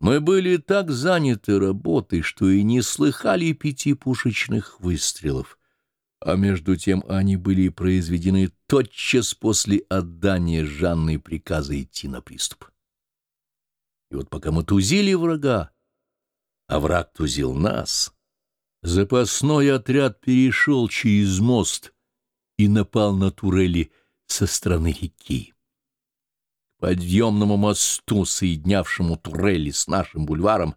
Мы были так заняты работой, что и не слыхали пяти пушечных выстрелов, а между тем они были произведены тотчас после отдания Жанны приказа идти на приступ. И вот пока мы тузили врага, а враг тузил нас, запасной отряд перешел через мост и напал на турели со стороны реки подъемному мосту, соединявшему турели с нашим бульваром,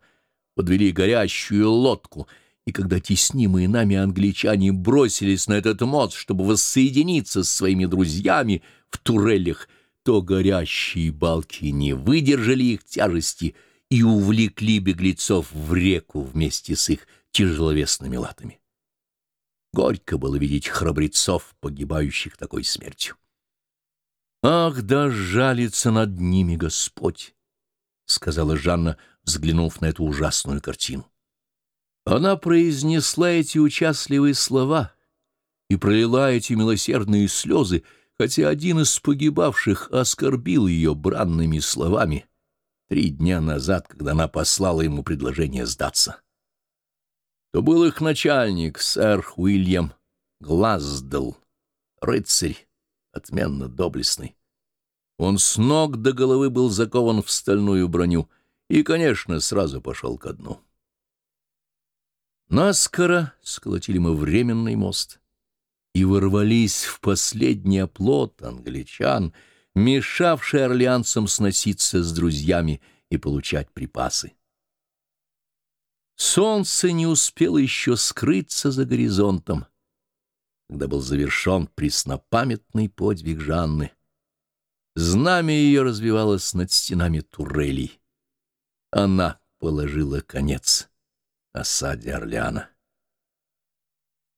подвели горящую лодку, и когда теснимые нами англичане бросились на этот мост, чтобы воссоединиться с своими друзьями в турелях, то горящие балки не выдержали их тяжести и увлекли беглецов в реку вместе с их тяжеловесными латами. Горько было видеть храбрецов, погибающих такой смертью. «Ах, да жалится над ними Господь!» — сказала Жанна, взглянув на эту ужасную картину. Она произнесла эти участливые слова и пролила эти милосердные слезы, хотя один из погибавших оскорбил ее бранными словами три дня назад, когда она послала ему предложение сдаться. То был их начальник, сэр Уильям Глаздл, рыцарь, отменно доблестный. Он с ног до головы был закован в стальную броню и, конечно, сразу пошел ко дну. Наскоро сколотили мы временный мост и ворвались в последний оплот англичан, мешавший орлеанцам сноситься с друзьями и получать припасы. Солнце не успело еще скрыться за горизонтом, когда был завершен преснопамятный подвиг Жанны. Знамя ее развивалось над стенами турелей. Она положила конец осаде Орлеана.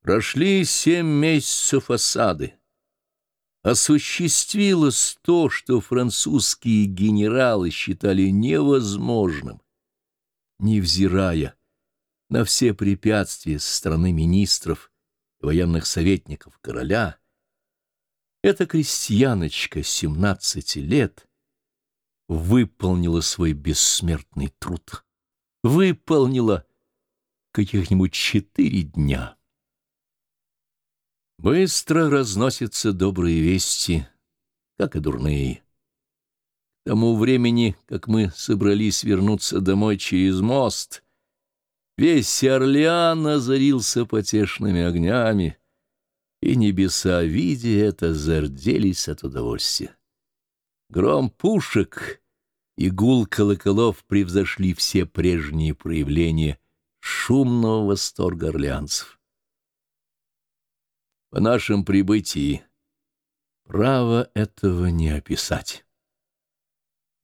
Прошли семь месяцев осады. Осуществилось то, что французские генералы считали невозможным, невзирая на все препятствия со стороны министров военных советников короля, эта крестьяночка семнадцати лет выполнила свой бессмертный труд. Выполнила каких-нибудь четыре дня. Быстро разносятся добрые вести, как и дурные. К тому времени, как мы собрались вернуться домой через мост, весь Орлеан озарился потешными огнями, и небеса, видя это, зарделись от удовольствия. Гром пушек и гул колоколов превзошли все прежние проявления шумного восторга орлеанцев. По нашем прибытии право этого не описать.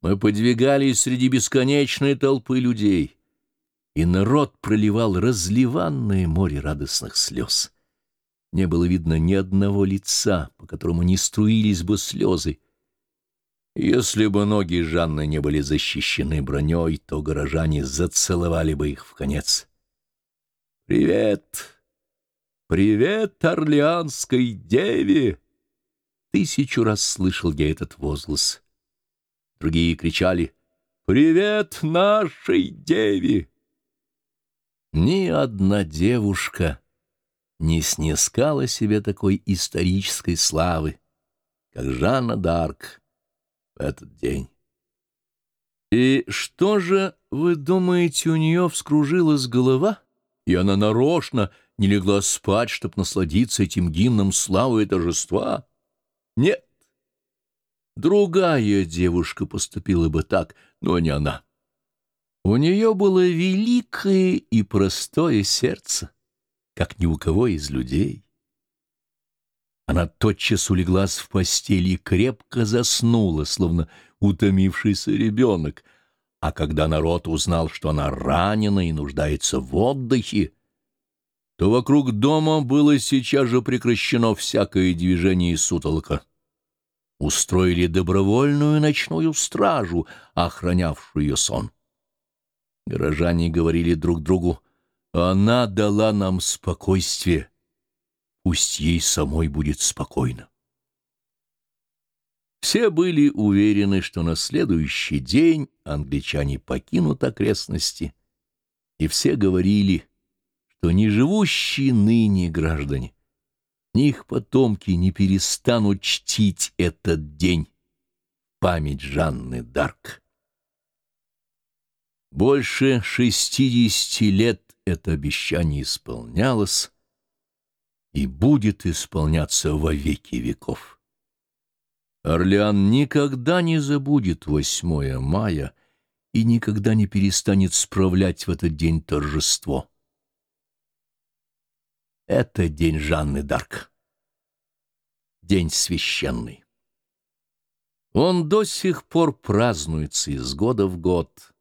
Мы подвигались среди бесконечной толпы людей, и народ проливал разливанное море радостных слез не было видно ни одного лица, по которому не струились бы слезы. Если бы ноги Жанны не были защищены броней, то горожане зацеловали бы их в конец. «Привет! Привет, Орлеанской деве!» Тысячу раз слышал я этот возглас. Другие кричали «Привет нашей деве!» Ни одна девушка не снискала себе такой исторической славы, как Жанна Д'Арк в этот день. И что же, вы думаете, у нее вскружилась голова, и она нарочно не легла спать, чтобы насладиться этим гимном славы и торжества? Нет. Другая девушка поступила бы так, но не она. У нее было великое и простое сердце как ни у кого из людей. Она тотчас улеглась в постели и крепко заснула, словно утомившийся ребенок, а когда народ узнал, что она ранена и нуждается в отдыхе, то вокруг дома было сейчас же прекращено всякое движение и сутолка. Устроили добровольную ночную стражу, охранявшую ее сон. Горожане говорили друг другу, она дала нам спокойствие. Пусть ей самой будет спокойно. Все были уверены, что на следующий день англичане покинут окрестности, и все говорили, что не живущие ныне граждане, ни их потомки не перестанут чтить этот день, память Жанны Дарк. Больше шестидесяти лет это обещание исполнялось и будет исполняться во веки веков. Орлеан никогда не забудет 8 мая и никогда не перестанет справлять в этот день торжество. Это день Жанны Дарк. День священный. Он до сих пор празднуется из года в год.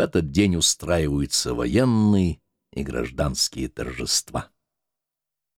В этот день устраиваются военные и гражданские торжества.